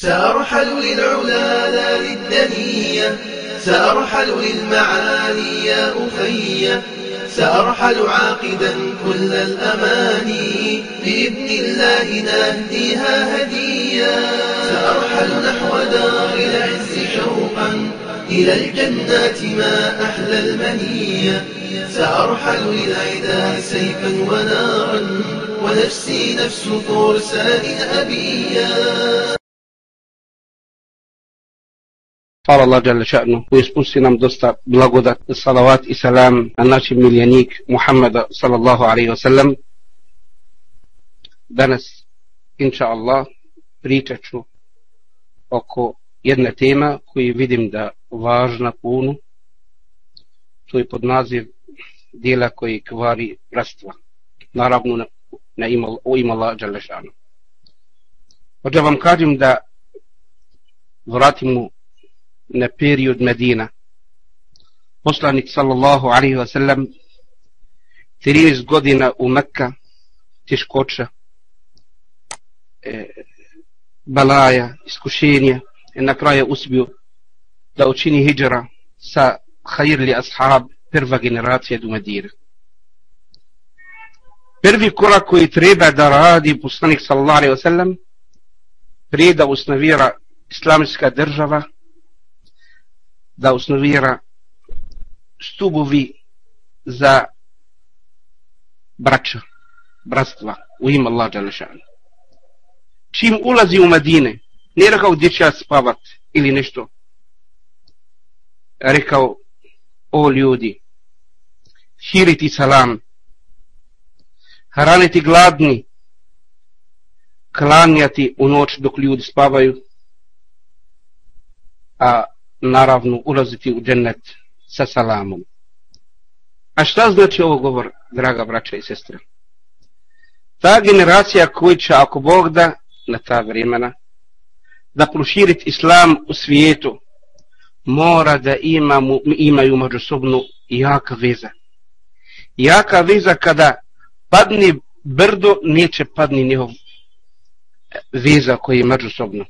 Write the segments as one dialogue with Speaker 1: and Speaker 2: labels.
Speaker 1: سأرحل للعلا لا للدنية سأرحل للمعالي يا أخي سأرحل عاقدا كل الأماني بإذن الله نهديها هديا. سأرحل نحو دار العز شوقا إلى الجنات ما أحلى المنية سأرحل للعدا سيفا ونارا ونفسي نفس فرسان أبيا.
Speaker 2: Hvala Allah dželle šanu koji spusti nam dosta blagodat, salavat i salam na naši miljenik Muhammeda sallallahu alejhi ve sellem. Danas inša Allah pričat ću oko jedne tema koju vidim da važna puno. To je pod naziv dijela koji kvari rastva. Naravno na, na imal, o ima Allah dželle šanu. Hoće vam kažem da vratimo na period Medina. Poslanik sallallahu alaihi wa sallam 13 godina u Mekka teškoća e, balaja, iskušenja i na kraju uspio da učini hijđara sa hajirli ashab prva generacija do Medina. Prvi korak koji treba da radi poslanik sallallahu alaihi wa sallam prije da usnavira islamska država da osnovira stubovi za braća, bratstva u ime Allah Đalešanu. Čim ulazi u Madine, nije rekao gdje će ja spavat ili nešto. Rekao, o ljudi, širiti salam, hraniti gladni, klanjati u noć dok ljudi spavaju, a naravno ulaziti u džennet sa salamom. A šta znači ovo govor, draga braća i sestre? Ta generacija koji će, ako Bog da, na ta vremena, da proširiti islam u svijetu, mora da imamo, imaju međusobnu jaka veza. Jaka veza kada padni brdo, neće padni njihov veza koji je međusobno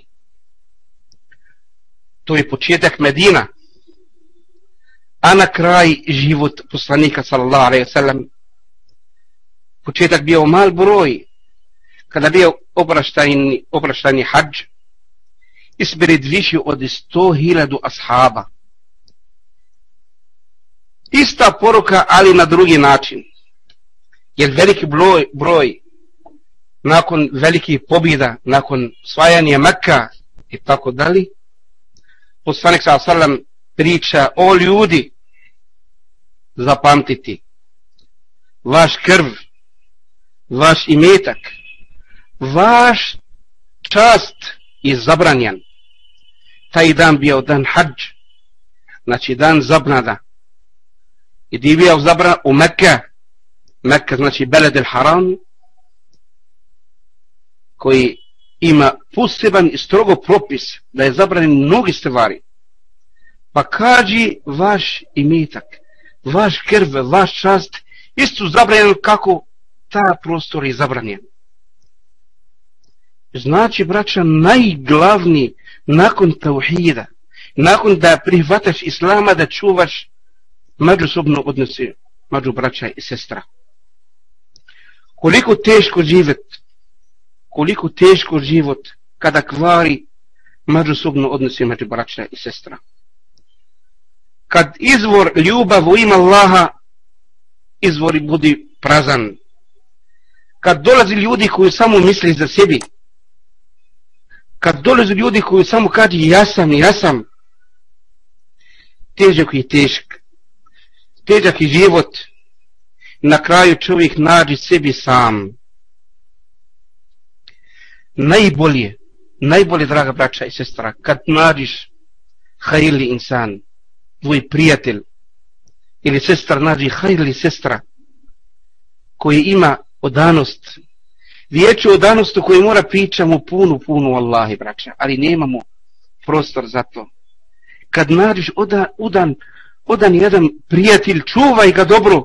Speaker 2: to je početak Medina, a na kraj život poslanika sallallahu alaihi sallam, početak bio mal broj, kada bio obraštajni, obraštajni hađ, ispred više od 100.000 ashaba. Ista poruka, ali na drugi način. Jer veliki broj, broj nakon velikih pobjeda, nakon svajanja Mekka i tako dalje, poslanik sa sallam priča o ljudi zapamtiti. Vaš krv vaš imetak vaš čast je zabranjen. Taj dan bio dan hađ znači dan zabnada i di bio zabran? U Mekke. Mekke znači Beled il Haram koji ima poseban i strogo propis da je zabranjen mnogi stvari. Pa kaži vaš imetak, vaš krv, vaš čast, isto zabranjen kako ta prostor je zabranjen. Znači, braća, najglavni nakon tauhida, nakon da prihvataš islama, da čuvaš međusobno odnose među braća i sestra. Koliko teško živjeti koliko teško život kada kvari međusobno odnosi među braća i sestra. Kad izvor ljubav u ima Allaha, izvor budi prazan. Kad dolazi ljudi koji samo misli za sebi, kad dolazi ljudi koji samo kaže ja sam, ja sam, težak je tešk, težak je život, na kraju čovjek nađi sebi sam najbolje, najbolje, draga braća i sestra, kad nađiš hajli insan, tvoj prijatelj, ili sestra nađi hajli sestra, koji ima odanost, vijeću odanost u kojoj mora pričamo punu, punu Allahi, braća, ali nemamo prostor za to. Kad nađiš odan, udan, odan jedan prijatelj, čuvaj ga dobro,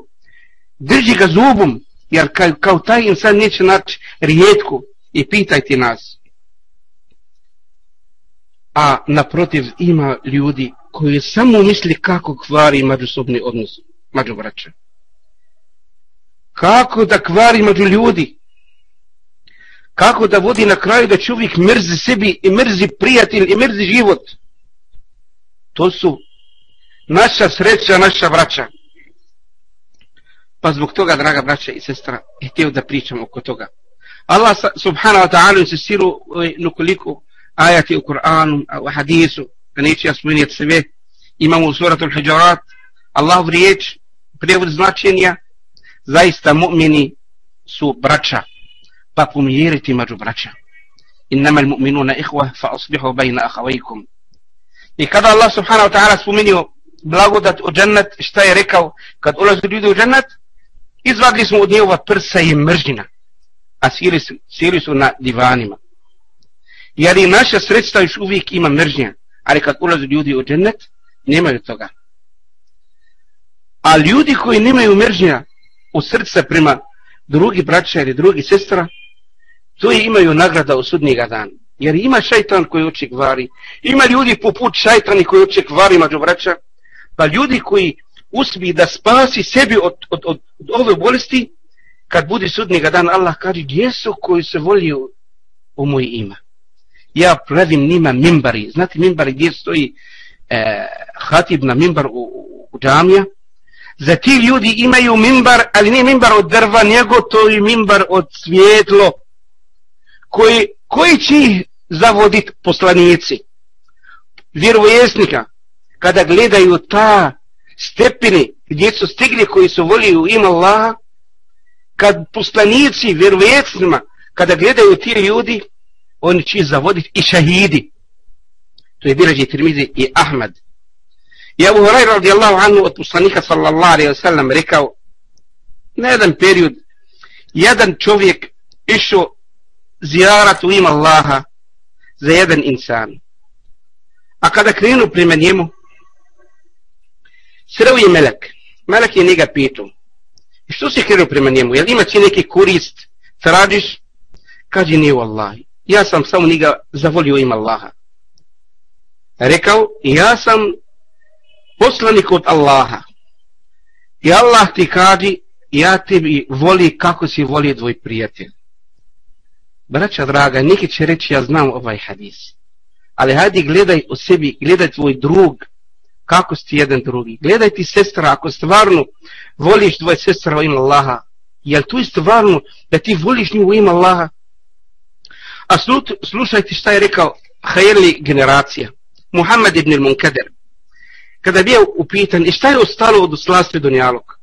Speaker 2: drži ga zubom, jer kao, kao taj insan neće naći rijetko i pitajte nas. a naprotiv ima ljudi koji samo misli kako kvari međusobni odnos među braća. Kako da kvari među ljudi? Kako da vodi na kraju da čovjek mrzi sebi i mrzi prijatelj i mrzi život? To su naša sreća, naša braća. Pa zbog toga, draga braća i sestra, htio da pričam oko toga. الله سبحانه وتعالى يسير نكليكو آية القرآن وحديثه كنيتش يسمين يتسبيه إمام سورة الحجرات. الله فريتش بريفر زناتشين يا زايست مؤمني سو براتشا باقوم يريتي مجو براتشا إنما المؤمنون إخوة فأصبحوا بين أخويكم إكذا الله سبحانه وتعالى سمينيو بلاغو دات أجنة اشتاي ريكو كد أولا زدود أجنة إذ باقل اسمه أدنيو وبرسا يمرجنا a sili su, sili su na divanima. Jer i naša sredstva još uvijek ima mržnja, ali kad ulaze ljudi u džennet, nemaju toga. A ljudi koji nemaju mržnja u srca prema drugi braća ili drugi sestra, to je imaju nagrada u sudnjega dana. Jer ima šajtan koji uče kvari, ima ljudi poput šajtani koji uče kvari mađu braća, pa ljudi koji uspije da spasi sebi od, od, od, od ove bolesti, kad bude sudnjega dan, Allah kaže, gdje su koji se volio u moj ima? Ja pravim njima mimbari. Znate mimbari gdje stoji e, hatib na mimbar u, u džamija? Za ti ljudi imaju mimbar, ali ne mimbar od drva, nego to je mimbar od svjetlo, koji, koji će ih zavodit poslanici, vjerovjesnika kada gledaju ta stepeni gdje su stigli koji su volio ima Allaha, kad poslanici, vjerovjecnima, kada gledaju ti ljudi, oni će zavoditi i šahidi. To je birađe Tirmizi i Ahmad. I Abu Hurajra radijallahu anhu od poslanika sallallahu alaihi wa sallam rekao, na jedan period, jedan čovjek išao zijarat u ima Allaha za jedan insan. A kada krenu prema njemu, sreo je melek. Melek je njega pitao. I što si krenu prema njemu? Jel ima ti neki korist? Tražiš? Kaže nije u Allahi. Ja sam samo njega zavolio ima Allaha. Rekao, ja sam poslanik od Allaha. I Allah ti kaže, ja tebi voli kako si voli tvoj prijatelj. Braća draga, neki će reći, ja znam ovaj hadis. Ali hajde gledaj u sebi, gledaj tvoj drug, kako si jedan drugi. Gledaj ti sestra, ako stvarno voliš tvoje sestra u ime Allaha, je li to je stvarno da ti voliš nju u ime Allaha? A slušajte šta je rekao Hajeli generacija, Muhammed ibn al-Munkader. Kada je bio upitan, šta je ostalo od slasti Dunjalog?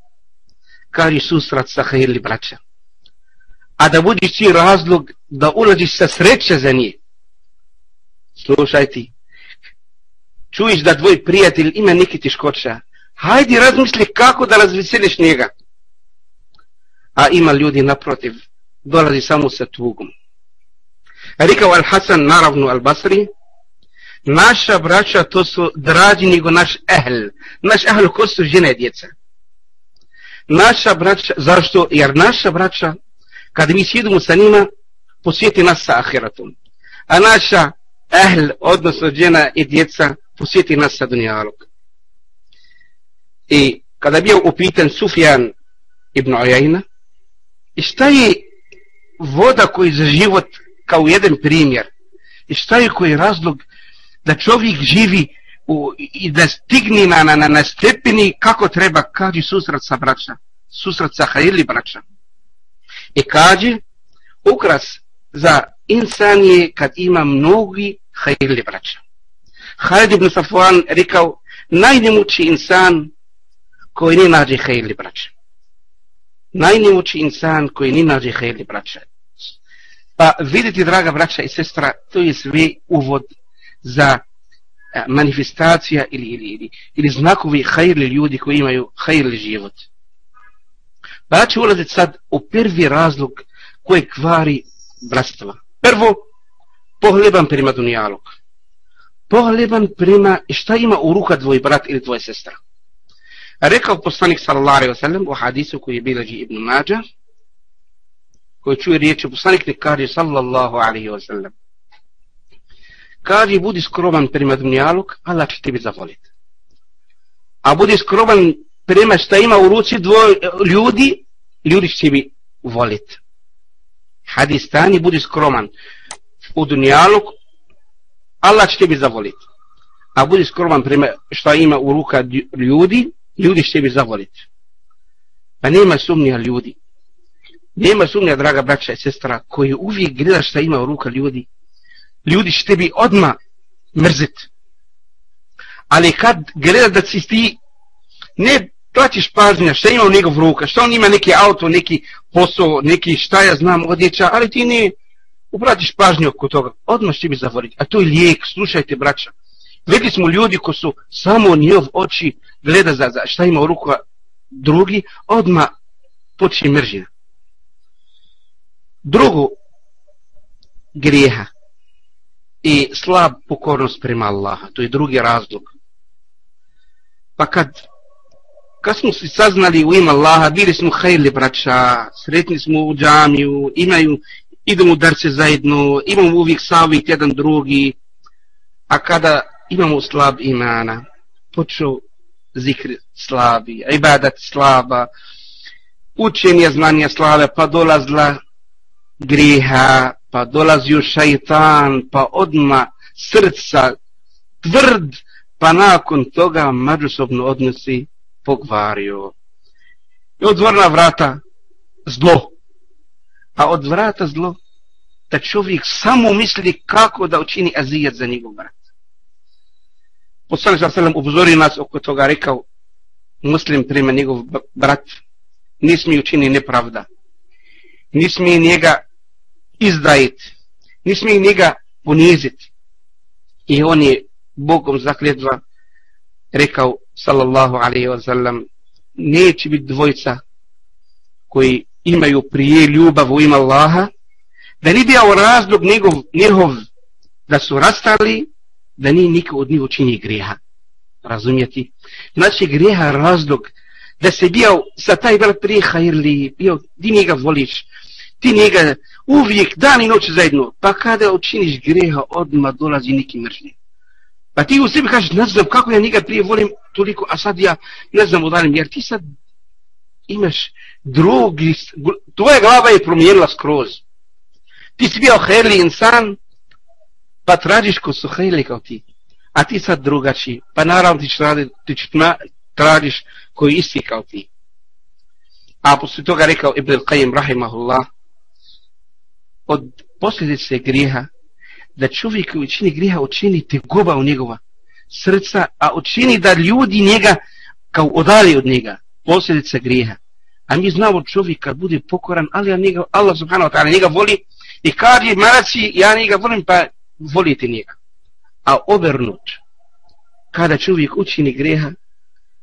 Speaker 2: Kaži susrat sa Hajeli braća. A da budiš ti razlog da ulaziš sa sreće za njih. Slušajte, čuješ da tvoj prijatelj ima neki tiškoća, hajdi razmisli kako da razveseliš njega. A ima ljudi naprotiv, dolazi samo sa tugom. Rekao Al-Hasan, naravno Al-Basri, naša braća to su drađi nego naš ehl. Naš ehl ko su žene djeca. Naša braća, zašto? Jer naša braća, kad mi sjedimo sa njima, posjeti nas sa ahiratom. A naša ehl, odnosno žena i djeca, posjeti nas sa dunjalog. I kada bio upitan Sufjan ibn Ojajna, i šta je voda koji za život kao jedan primjer, i šta je koji razlog da čovjek živi u, i da stigni na, na, na, stepeni kako treba, kaži susret sa braća, susret sa hajili braća. I kaže, ukras za insan je kad ima mnogi hajili braća. Halid ibn Safwan rekao, najnemući insan koji ni nađe hejli braće. Najnemući insan koji ni nađe hejli braće. Pa vidite, draga braća i sestra, to je sve uvod za e, manifestacija ili, ili, ili, ili znakovi hajrli ljudi koji imaju hajrli život. Pa ja ću ulaziti sad u prvi razlog koje kvari bratstva. Prvo, pohleban prema dunijalog. Pohleban prema šta ima u ruka tvoj brat ili tvoja sestra. Rekao poslanik sallallahu alaihi wa sallam u hadisu koji je bilađi Ibn Mađa, koji čuje riječi poslanik ne kaže sallallahu alaihi wa sallam. Kaži, budi skroman prema dunjaluk, Allah će tebi zavoliti. A budi skroman prema šta ima u ruci dvoj ljudi, ljudi će tebi voliti. Hadis stani, budi skroman u dunjaluk, Allah će tebi zavoliti. A budi skroman prema šta ima u ruka ljudi, ljudi će tebi zavoliti. Pa nema sumnija ljudi. Nema sumnija, draga braća i sestra, koji uvijek gleda šta ima u ruka ljudi, ljudi će tebi odma mrzit. Ali kad gleda da si ti ne plaćiš pažnja šta ima u njegov ruka, šta on ima neki auto, neki posao, neki šta ja znam odjeća, ali ti ne upratiš pažnju oko toga, odmah će mi zavoriti. A to je lijek, slušajte braća. Vidli smo ljudi ko su samo njov oči gleda za, za šta ima u ruku drugi, odma počne mržina. Drugo, grijeha i slab pokornost prema Allaha. To je drugi razlog. Pa kad, kad smo se saznali u ime Allaha, bili smo hajli braća, sretni smo u džamiju, imaju, idemo u darce zajedno, imamo uvijek savit jedan drugi, a kada imamo slab imana, počeo zikr slabi, ibadat slaba, učenje znanja slave, pa dolazla griha, pa dolazio šajtan, pa odma srca tvrd, pa nakon toga međusobno odnosi pogvario. I od vrata zlo. A od vrata zlo da čovjek samo misli kako da učini azijet za njegov brat. Poslanik sa selam upozorio nas oko toga, rekao muslim prima njegov brat, nismi učini nepravda. Nismi njega izdajiti. Ne smije njega poniziti. I on je Bogom zakljetva rekao, sallallahu alaihi wa sallam, neće biti dvojca koji imaju prije ljubav u ima Allaha, da ne bi razlog njegov, njihov da su rastali, da nije niko od njih učini grijeha. Razumijeti? Znači grijeha razlog da se bio sa taj brat prije hajrli, bio, ti njega voliš, ti njega uvijek dan i noć zajedno, pa kada učiniš grijeha odmah dolazi neki mržnje. Pa ti u sebi kažeš, ne znam kako ja njega prije volim toliko, a sad ja ne znam odalim, jer ti sad imaš drugi, tvoja glava je promijenila skroz. Ti si bio herli insan, pa tražiš ko su hajli kao ti. A ti sad drugačiji, pa naravno ti ćeš ti ćeš tražiš koji isti kao ti. A poslije toga rekao Ibn Qayyim rahimahullah, od posljedice grijeha, da čovjek koji učini grijeha učini tegoba u njegova srca, a učini da ljudi njega kao odali od njega, posljedice grijeha. A mi znamo čovjek kad bude pokoran, ali ja njega, Allah subhanahu wa ta'ala njega voli i kad je maraci, ja njega volim, pa volite njega. A obernut, kada čovjek učini greha,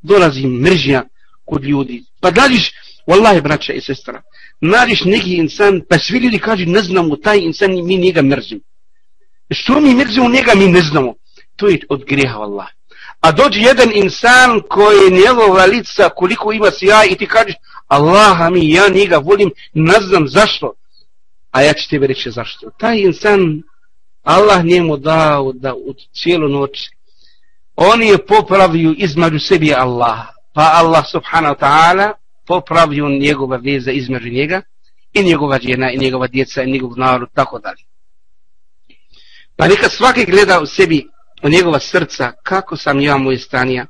Speaker 2: dolazi mržnja kod ljudi. Pa dališ, wallahi braća i sestra, nađeš neki insan, pa svi ljudi kažu, ne znamo, taj insan, mi njega mrzimo. Što mi mrzimo njega, mi ne znamo. To je od greha, Allah. A dođe jedan insan koji je njegova lica, koliko ima sjaja i ti kažeš, Allaha mi, ja njega volim, ne znam zašto. A ja ću tebe reći zašto. Taj insan, Allah njemu dao da u cijelu noć, on je popravio između sebi Allah. Pa Allah subhanahu wa ta'ala, popravio njegova veza između njega i njegova žena i njegova djeca i njegov narod, tako dalje. Pa neka svaki gleda u sebi u njegova srca kako sam ja moje stanija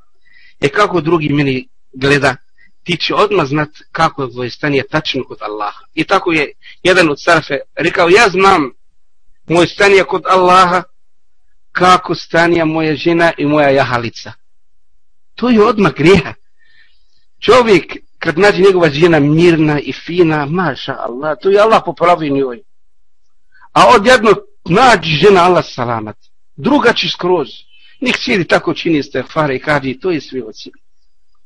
Speaker 2: i kako drugi meni gleda, ti će odmah znat kako je tvoje stanje tačno kod Allaha. I tako je jedan od sarfe rekao, ja znam moj stan je kod Allaha kako stanija moja žena i moja jahalica. To je odmah grijeha. Čovjek kad nađe njegova žena mirna i fina, maša Allah, to je Allah popravi njoj. A odjedno nađe žena Allah salamat. Druga će skroz. Nek sjedi tako čini ste fare i kaži, to je sve oci.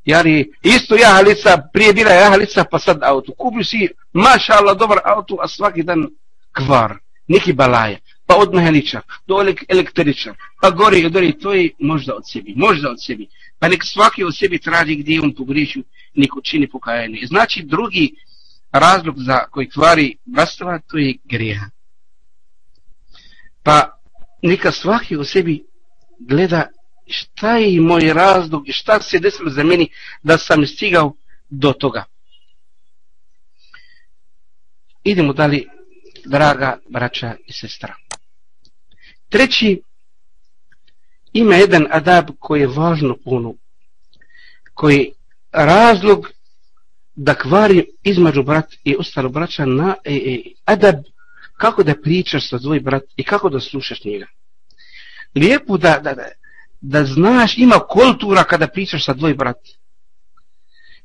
Speaker 2: Jari, isto jahalica, prije bila jahalica, pa sad auto. Kupi si, maša Allah, dobar auto, a svaki dan kvar. Neki balaja, Pa od mehaničar, do električar, pa gori i dori, to je možda od sebi, možda od sebi. Pa nek svaki od sebi traži gdje on pogriješio, neko čini pokajanje. Znači drugi razlog za koji kvari bratstva, to je greha. Pa neka svaki u sebi gleda šta je moj razlog i šta se desilo za meni da sam stigao do toga. Idemo dalje, draga braća i sestra. Treći, ima jedan adab koji je važno puno, koji razlog da kvari između brat i ostalo braća na e, e, adab kako da pričaš sa tvoj brat i kako da slušaš njega. Lijepo da, da, da, da znaš, ima kultura kada pričaš sa tvoj brat.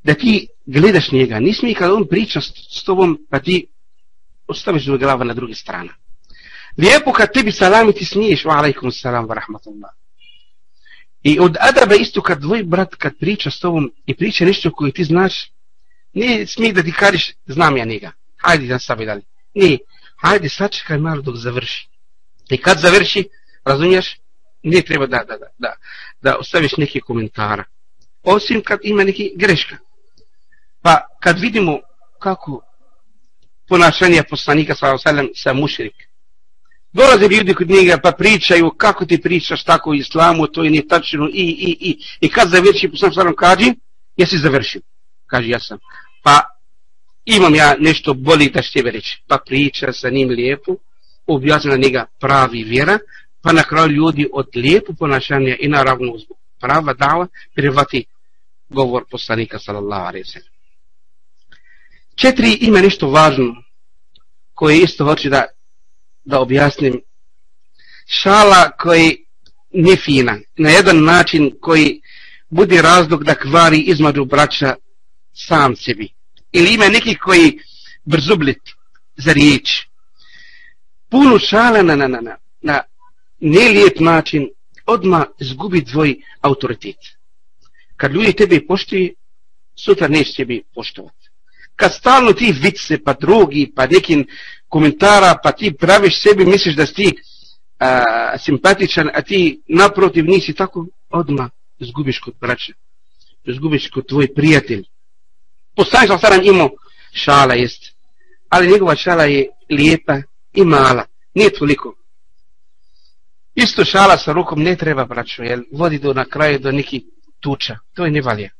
Speaker 2: Da ti gledaš njega. Nismi kada on priča s tobom, pa ti ostaviš tvoj glava na druge strane. Lijepo kad tebi salami ti smiješ, wa alaikum salam wa rahmatullah. I od adaba isto kad tvoj brat kad priča s tobom i priča nešto koje ti znaš, ne smije da ti kariš, znam ja njega. Hajde da sami dalje. Ne, hajde sačekaj malo dok završi. I kad završi, razumiješ, ne treba da, da, da, da, da ostaviš neke komentara. Osim kad ima neki greška. Pa kad vidimo kako ponašanje poslanika sallam sa mušrik. Dolaze ljudi kod njega pa pričaju kako ti pričaš tako u islamu, to je nije tačno i, i, i. I kad završi poslanik sallam kaže, jesi završio. Kaže ja sam. Pa imam ja nešto boli da štebe reći. Pa priča sa njim lijepo, objasna na njega pravi vjera, pa na kraju ljudi od lijepo ponašanja i naravno zbog prava dava privati govor poslanika sallallahu alaihi sallam. Četiri ima nešto važno koje isto hoću da, da objasnim. Šala koji nije fina, na jedan način koji bude razlog da kvari između braća sam sebi. Ili ima neki koji brzublit za riječ. Puno šala na, na, na, na, na nelijep način odma zgubi tvoj autoritet. Kad ljudi tebe poštuju, sutra neće tebi poštovati. Kad stalno ti vice, pa drugi, pa nekim komentara, pa ti praviš sebi, misliš da si ti a, simpatičan, a ti naprotiv nisi tako, odma zgubiš kod braća. Zgubiš kod tvoj prijatelj. Poslanik sam sada imao šala jest, ali njegova šala je lijepa i mala, nije toliko. Isto šala sa rukom ne treba, braćo, jer vodi do na kraju do neki tuča. To je nevalija.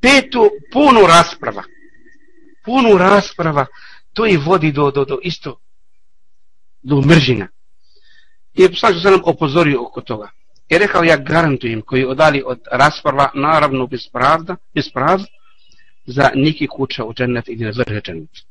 Speaker 2: Petu, punu rasprava. Punu rasprava, to i vodi do, do, do isto, do mržina. I sad se nam opozorio oko toga. I rekao, ja garantujem, koji odali od rasprava, naravno bez pravda, bez pravda, za neki kuća u džennet ili na vrhe džennet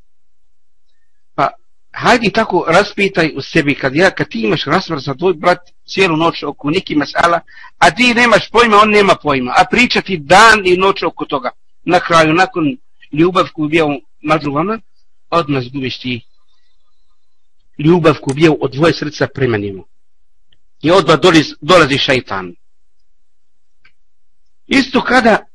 Speaker 2: hajdi tako raspitaj u sebi kad ja kad ti imaš raspravu sa tvoj brat cijelu noć oko neki masala a ti nemaš pojma on nema pojma a pričati dan i noć oko toga. Na kraju nakon ljubav koju bio među vama odmah zgubiš ti ljubav koju bio od dvoje srca prema njemu i odmah dolazi, dolazi šajtan isto kada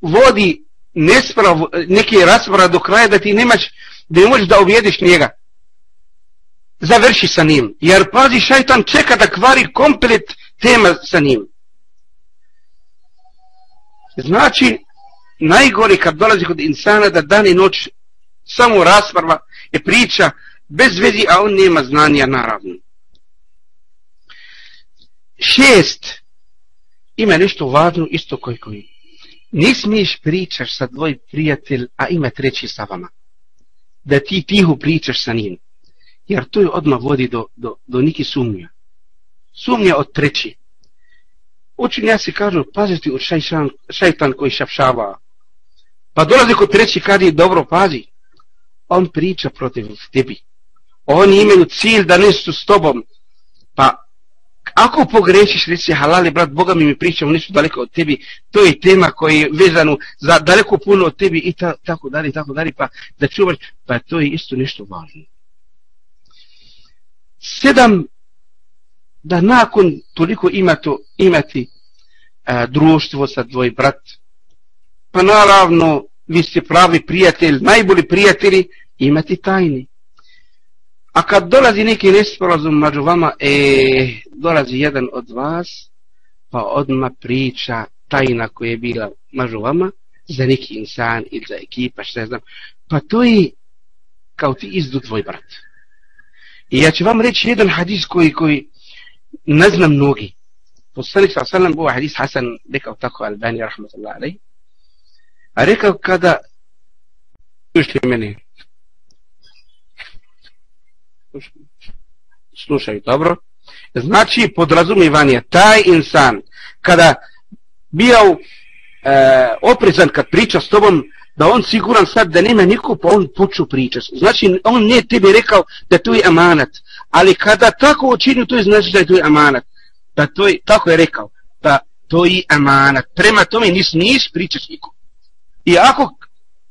Speaker 2: vodi nesprav, neke rasprava do kraja da ti nemaš da ne možeš da objediš njega. Završi sa njim. Jer pazi šajtan čeka da kvari komplet tema sa njim. Znači, najgori kad dolazi kod insana da dan i noć samo rasprava je priča bez vezi, a on nema znanja naravno. Šest. Ima nešto važno isto koji koji. Ne smiješ pričaš sa dvoj prijatelj, a ima treći sa vama da ti tiho pričaš sa njim. Jer to je odmah vodi do, do, do niki sumnja. Sumnja od treći. Učenjaci kažu, paziti od šajšan, šajtan koji šapšava. Pa dolazi kod treći kad je dobro pazi. On priča protiv tebi. Oni imaju cilj da nisu s tobom. Pa ako pogrešiš, reci halali, brat, Boga mi mi pričamo nešto daleko od tebi, to je tema koja je vezana za daleko puno od tebi i ta, tako dalje, tako dalje, pa da čuvaš, pa to je isto nešto važno. Sedam, da nakon toliko imato, imati a, društvo sa tvoj brat, pa naravno, vi ste pravi prijatelj, najbolji prijatelji, imati tajni. A kad dolazi neki nesporazum među vama, e, dolazi jedan od vas, pa odma priča tajna koja je bila među vama, za neki insan ili za ekipa, šta znam, pa to je kao ti izdu tvoj brat. I ja ću vam reći jedan hadis koji, koji ne znam mnogi. Poslanik sa sallam bu hadis Hasan rekao tako Albani rahmatullahi alaihi. A rekao kada slušajte meni slušaj dobro znači podrazumivanje taj insan kada bio e, oprezan kad priča s tobom da on siguran sad da nema niko pa on poču pričati znači on nije tebi rekao da to je amanat. Ali kada tako učinio to je znači da je to je amanat. Da to je, tako je rekao. Da to je amanat. Prema tome nis nis pričaš nikom. I ako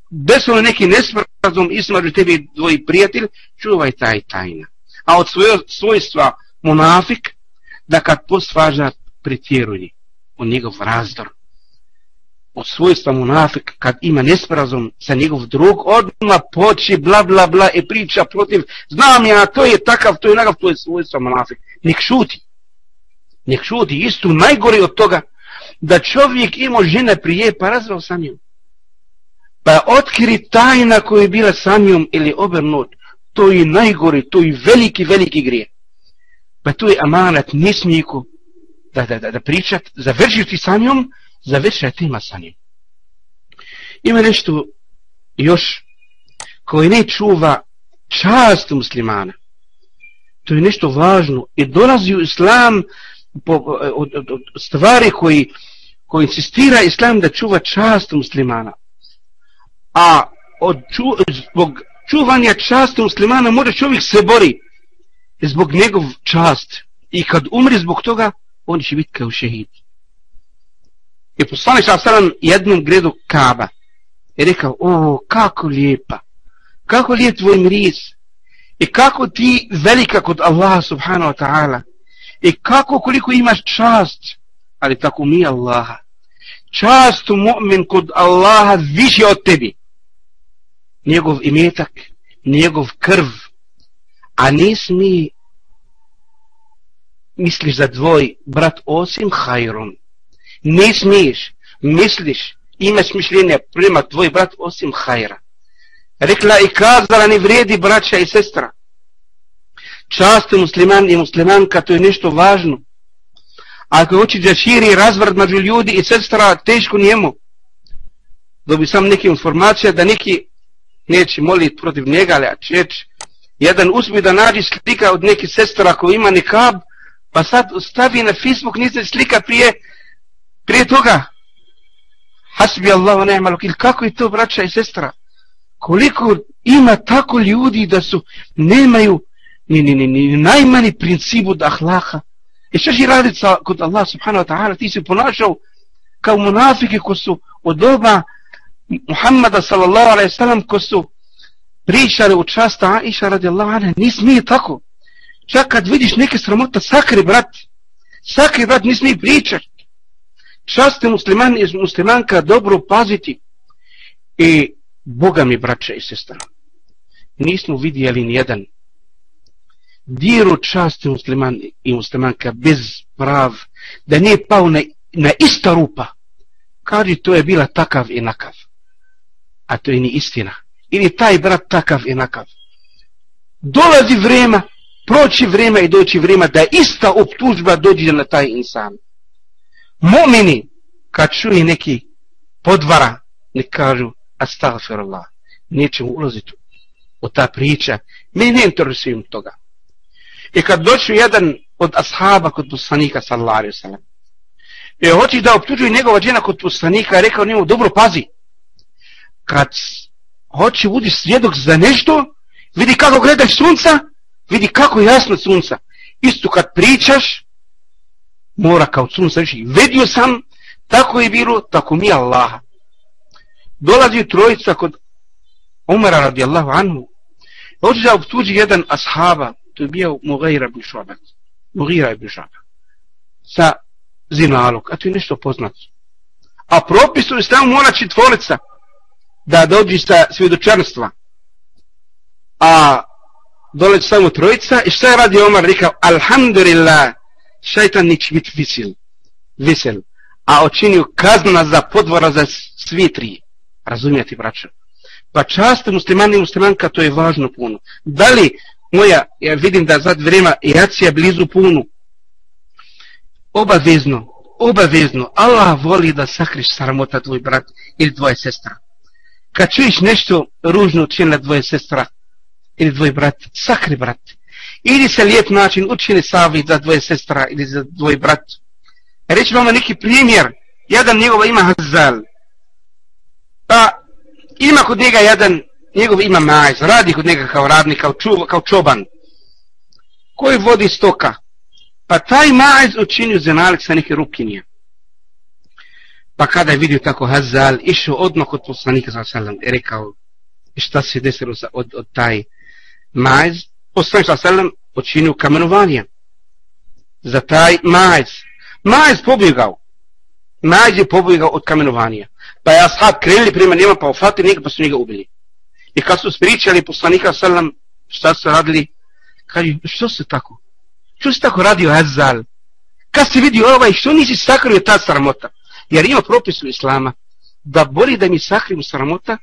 Speaker 2: desilo neki nesmrazom između tebi dvoji prijatelj, čuvaj taj tajna. A od svoje, svojstva monafik, da kad posvaža pretjeruje. U njegov razdor. Od svojstva munafik kad ima nesporazum sa njegov drug, odmah poči bla bla bla i priča protiv, znam ja, to je takav, to je nagav, to je svojstva munafik Nek šuti. Nek šuti. Isto najgori od toga, da čovjek ima žene prije, pa razvao sa njom pa otkri tajna koja je bila sa njom ili obrnut, to je najgori, to je veliki, veliki grije. Pa to je amanat, ne smije da, da, da, da pričat, završiti sa njom, završati tema sa njim. Ima nešto još koje ne čuva čast muslimana. To je nešto važno i dolazi u islam po, od, od, od stvari koji, koji insistira islam da čuva čast muslimana a od ču, zbog čuvanja časti muslimana mora čovjek se bori zbog njegov čast i kad umri zbog toga on će biti kao šehid i poslanik sa salam jednom gredu kaba i rekao o kako lijepa. Kako lijep tvoj miris. I kako ti velika kod Allaha subhanahu wa ta'ala. I kako koliko imaš čast. Ali tako mi Allaha. Čast mu'min kod Allaha više od tebi. Njegov imetak, njegov krv, a ne smije misliš za dvoj brat osim hajrom. Ne smiješ, misliš, imaš mišljenje prema tvoj brat osim hajra. Rekla i kazala ne vredi braća i sestra. Čast musliman i muslimanka to je nešto važno. Ako hoće da širi razvrat među ljudi i sestra, teško njemu. Dobi sam neke informacije da neki neće moliti protiv njega, ali će jedan uspije da nađi slika od neke sestra koji ima nikab, pa sad stavi na Facebook niste slika prije, prije toga. Hasbi Allah, ne'mal vakil, kako je to braća i sestra? Koliko ima tako ljudi da su, nemaju ni, ni, ni, ni najmani princip od ahlaha. I što će raditi sa, kod Allah subhanahu wa ta'ala, ti se ponašao kao munafike ko su od doba Muhammada sallallahu alaihi sallam ko su pričali u časta Aisha radijallahu anha, nis smije tako. Čak kad vidiš neke sramota, sakri brat, sakri brat, nis smije pričat. Musliman i muslimanka dobro paziti. I Boga mi braća i sestra, nismo vidjeli nijedan diru časti musliman i muslimanka bez prav, da nije pao na, na ista rupa. Kaži, to je bila takav i nakav a to je ni istina. Ili taj brat takav i nakav. Dolazi vrema, proći vrema i doći vrema da ista optužba dođe na taj insan. Mu'mini, kad čuje neki podvara, ne kažu, astagfirullah, nećemo ulaziti u ta priča, mi ne interesujemo toga. I kad doći jedan od ashaba kod poslanika, sallallahu alaihi sallam, i hoće da optužuje njegova žena kod poslanika, rekao njemu, dobro pazi, kad hoće budi svjedok za nešto, vidi kako gledaš sunca, vidi kako jasno sunca. Isto kad pričaš, mora kao sunce reći, vidio sam, tako je bilo, tako mi Allaha. Dolazi trojica kod Umara radijallahu anhu, hoće da obtuđi jedan ashaba, to je bio Mughira ibn Šobat, Mughira ibn Šobat, sa zinalog, a to je nešto poznato. A propis je islamu mora četvorica, da dođi sa svjedočanstva. A dolazi samo trojica i šta je radi Omar rekao, alhamdulillah, šajtan neće biti visel, visel, a očinio kazna za podvora za svi tri. Razumijete, braćo? Pa čast muslimani i muslimanka, to je važno puno. Da li moja, ja vidim da zad vrema jacija blizu punu. Obavezno, obavezno, Allah voli da sakriš sramota tvoj brat ili tvoja sestra. Kad čuješ nešto ružno učinila tvoje sestra ili tvoj brat, sakri brat. Ili se lijep način učini savit za dvoje sestra ili za dvoje brat. Reći vam neki primjer, jedan njegova ima hazal. Pa ima kod njega jedan, njegov ima majz, radi kod njega kao radnik, kao, čuva, kao čoban, koji vodi stoka. Pa taj majz učinio zenalik sa neke rukinje. Pa kada je vidio tako hazal, išao odmah kod poslanika sa sallam i rekao šta se desilo od, od taj majz. Poslanik sa selem počinio kamenovanje za taj majz. Majz pobjegao. Majz je pobjegao od kamenovanja. Pa je ashab krenuli prema njima pa ufati njega pa su njega ubili. I kad su spričali poslanika sallam šta su radili, kaže što se tako? Što se tako radio hazal? Kad si vidio ovaj, što nisi sakrio ta sramota? Jer ima propis u islama da boli da mi sakrim sramota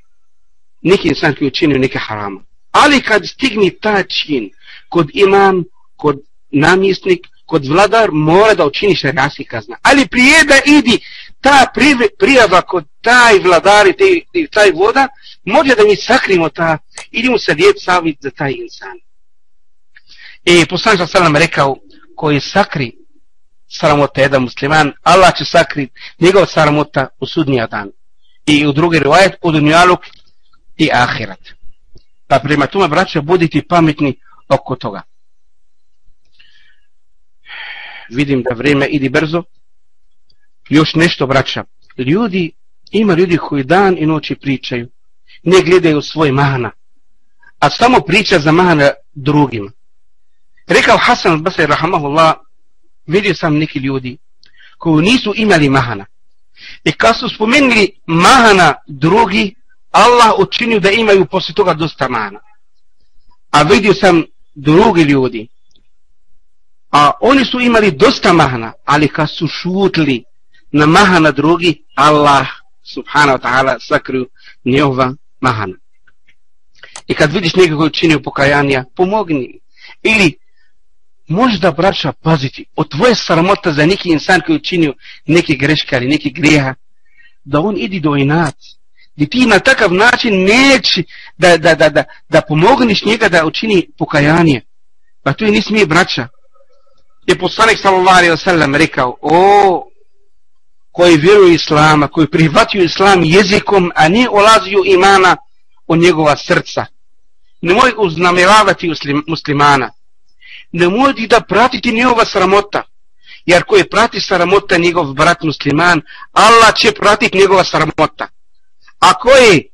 Speaker 2: neki insan koji učinio neke harama. Ali kad stigni ta čin kod imam, kod namjesnik, kod vladar, mora da učini šarijanski kazna. Ali prije da idi ta prijava kod taj vladar i taj, taj voda, može da mi sakrimo ta, idemo se lijep savit za taj insan. E, poslanik sallam rekao, koji sakri sramota jedan musliman, Allah će sakrit njegov sramota u sudnija dan. I u drugi rivajet, u dunjaluk i ahirat. Pa prema tome, braćo, budite pametni oko toga. Vidim da vrijeme ide brzo. Još nešto, braća. Ljudi, ima ljudi koji dan i noći pričaju. Ne gledaju svoj mahana. A samo priča za mahana drugim. Rekao Hasan al-Basri, rahmahullah, vidio sam neki ljudi koji nisu imali mahana. I kad su spomenuli mahana drugi, Allah učinio da imaju posle toga dosta mahana. A vidio sam drugi ljudi, a oni su imali dosta mahana, ali kad su šutli na mahana drugi, Allah subhanahu wa ta'ala sakriju njehova mahana. I kad vidiš nekog koji učinio pokajanja, pomogni. Ili možda braća paziti od tvoje sramota za neki insan koji učinio neke greške ili neke grijeha da on idi do inat I ti na takav način neći da, da, da, da, da pomogniš njega da učini pokajanje pa tu je nis mi braća je poslanik sallallahu alaihi wasallam rekao o koji vjeruju islama koji prihvatio islam jezikom a ne olazuju imana u njegova srca nemoj uznamiravati muslimana nemojte da pratiti njegova sramota. Jer ko je prati sramota njegov brat musliman, Allah će pratiti njegova sramota. A koji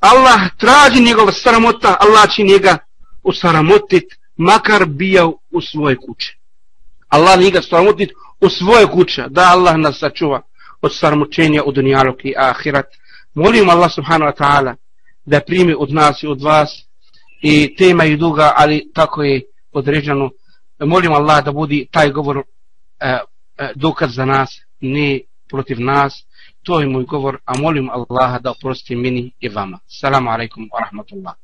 Speaker 2: Allah traži njegova sramota, Allah će njega usramotit, makar bijao u svoje kuće. Allah njega sramotit u svoje kuće, da Allah nas sačuva od sramoćenja u dunjalog i ahirat. Molim Allah subhanahu wa ta'ala da primi od nas i od vas i tema je duga, ali tako je određeno. Molim Allah da budi taj govor e, e, dokaz za nas, ne protiv nas. توي موي كفر أمولم الله دا أبرستي مني إفاما السلام عليكم ورحمة الله